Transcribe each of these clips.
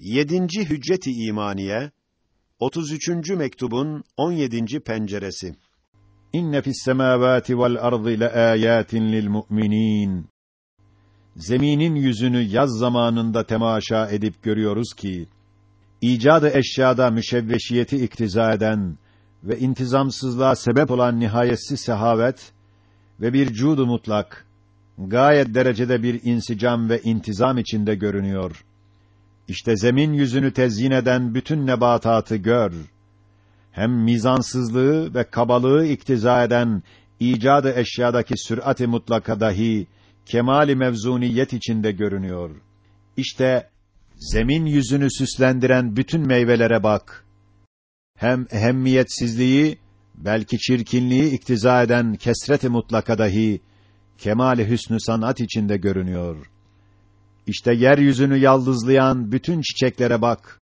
7. Hücceti İmaniye 33. mektubun 17. penceresi. İnne fis semavati vel ardı leayatin lil mu'minin. Zeminin yüzünü yaz zamanında temaşa edip görüyoruz ki icadı eşyada müşevveşiyeti iktiza eden ve intizamsızlığa sebep olan nihayetsiz sehavet ve bir cudu mutlak gayet derecede bir insicam ve intizam içinde görünüyor. İşte zemin yüzünü tezyin eden bütün nebatatı gör. Hem mizansızlığı ve kabalığı iktiza eden icadı eşyadaki sür'at-ı mutlaka dahi kemali mevzuniyet içinde görünüyor. İşte zemin yüzünü süslendiren bütün meyvelere bak. Hem ehemmiyetsizliği belki çirkinliği iktiza eden kesret-i mutlaka dahi kemali hüsnü sanat içinde görünüyor. İşte yeryüzünü yaldızlayan bütün çiçeklere bak.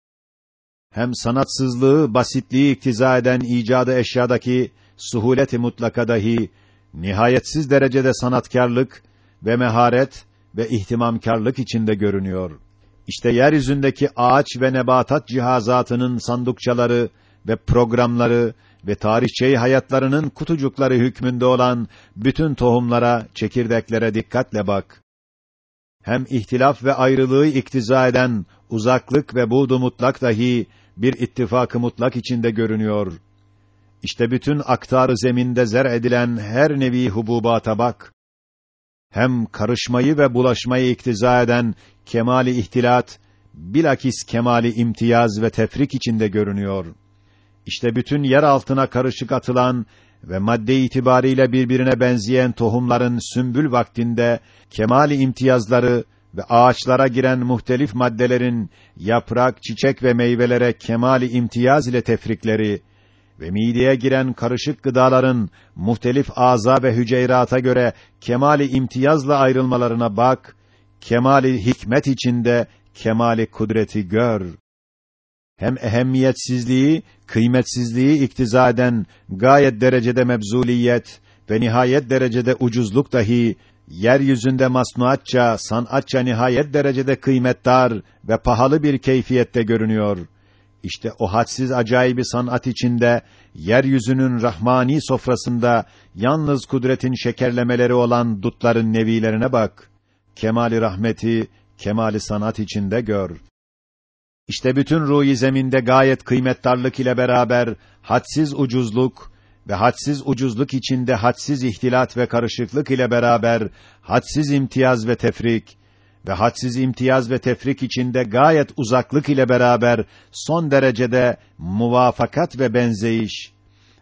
Hem sanatsızlığı, basitliği iktiza eden icadı eşyadaki suhuleti mutlaka dahi nihayetsiz derecede sanatkarlık ve meharet ve ihtimamkarlık içinde görünüyor. İşte yeryüzündeki ağaç ve nebatat cihazatının sandukçaları ve programları ve tarihçeyi hayatlarının kutucukları hükmünde olan bütün tohumlara, çekirdeklere dikkatle bak. Hem ihtilaf ve ayrılığı iktiza eden uzaklık ve buğdu mutlak dahi bir ittifakı mutlak içinde görünüyor. İşte bütün aktar zeminde zer edilen her nevi hububata bak. Hem karışmayı ve bulaşmayı iktiza eden kemali ihtilat, bilakis kemali imtiyaz ve tefrik içinde görünüyor. İşte bütün yer altına karışık atılan ve madde itibariyle birbirine benzeyen tohumların sümbül vaktinde kemali imtiyazları ve ağaçlara giren muhtelif maddelerin yaprak, çiçek ve meyvelere kemali imtiyaz ile tefrikleri ve mideye giren karışık gıdaların muhtelif aza ve hücreyrata göre kemali imtiyazla ayrılmalarına bak, kemali hikmet içinde kemali kudreti gör hem ehemmiyetsizliği, kıymetsizliği iktiza eden gayet derecede mebzuliyet ve nihayet derecede ucuzluk dahi yeryüzünde masnuatça, sanatça nihayet derecede kıymetdar ve pahalı bir keyfiyette görünüyor. İşte o hadsiz acayibi sanat içinde yeryüzünün rahmani sofrasında yalnız kudretin şekerlemeleri olan dutların nevilerine bak. Kemali rahmeti, kemali sanat içinde gör. İşte bütün ruhi zeminde gayet kıymetdarlık ile beraber hadsiz ucuzluk ve hadsiz ucuzluk içinde hadsiz ihtilat ve karışıklık ile beraber hadsiz imtiyaz ve tefrik ve hadsiz imtiyaz ve tefrik içinde gayet uzaklık ile beraber son derecede muvafakat ve benzeyiş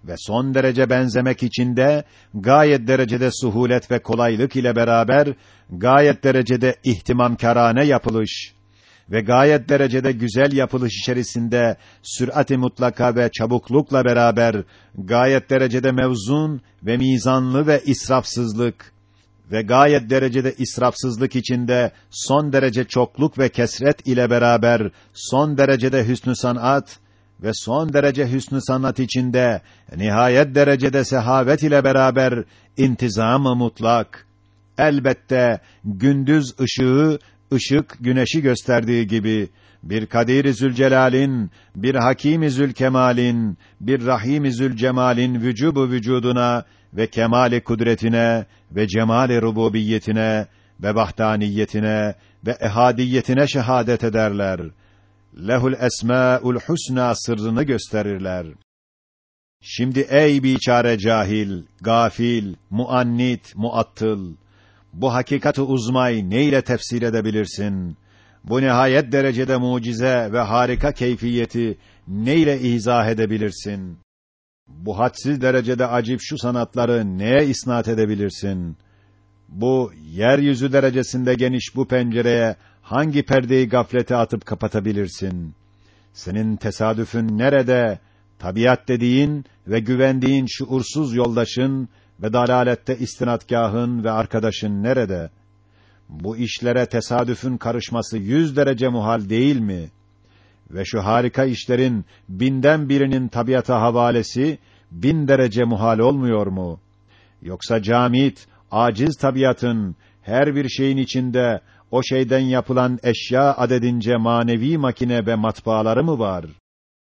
ve son derece benzemek içinde gayet derecede suhulet ve kolaylık ile beraber gayet derecede ihtimamkarane yapılış ve gayet derecede güzel yapılış içerisinde sürat-i mutlaka ve çabuklukla beraber gayet derecede mevzun ve mizanlı ve israfsızlık ve gayet derecede israfsızlık içinde son derece çokluk ve kesret ile beraber son derecede hüsnü sanat ve son derece hüsnü sanat içinde nihayet derecede sehavet ile beraber intizam-ı mutlak. Elbette gündüz ışığı ışık güneşi gösterdiği gibi bir Kadir-i Zülcelal'in, bir Hakim-i Zülkemal'in, bir Rahim-i Zülcemal'in vücubu vücuduna ve kemali kudretine ve cemali rububiyetine ve vahdaniyetine ve ehadiyetine şehadet ederler. Lehul esmaul husna sırrını gösterirler. Şimdi ey biçare cahil, gafil, muannit, muattıl, bu hakikati uzmay ne ile tefsir edebilirsin? Bu nihayet derecede mucize ve harika keyfiyeti ne ile izah edebilirsin? Bu hadsiz derecede acip şu sanatları neye isnat edebilirsin? Bu yeryüzü derecesinde geniş bu pencereye hangi perdeyi gaflete atıp kapatabilirsin? Senin tesadüfün nerede? Tabiat dediğin ve güvendiğin şuursuz yoldaşın ve dalalette istinadgahın ve arkadaşın nerede? Bu işlere tesadüfün karışması yüz derece muhal değil mi? Ve şu harika işlerin binden birinin tabiata havalesi bin derece muhal olmuyor mu? Yoksa camit, aciz tabiatın her bir şeyin içinde o şeyden yapılan eşya adedince manevi makine ve matbaaları mı var?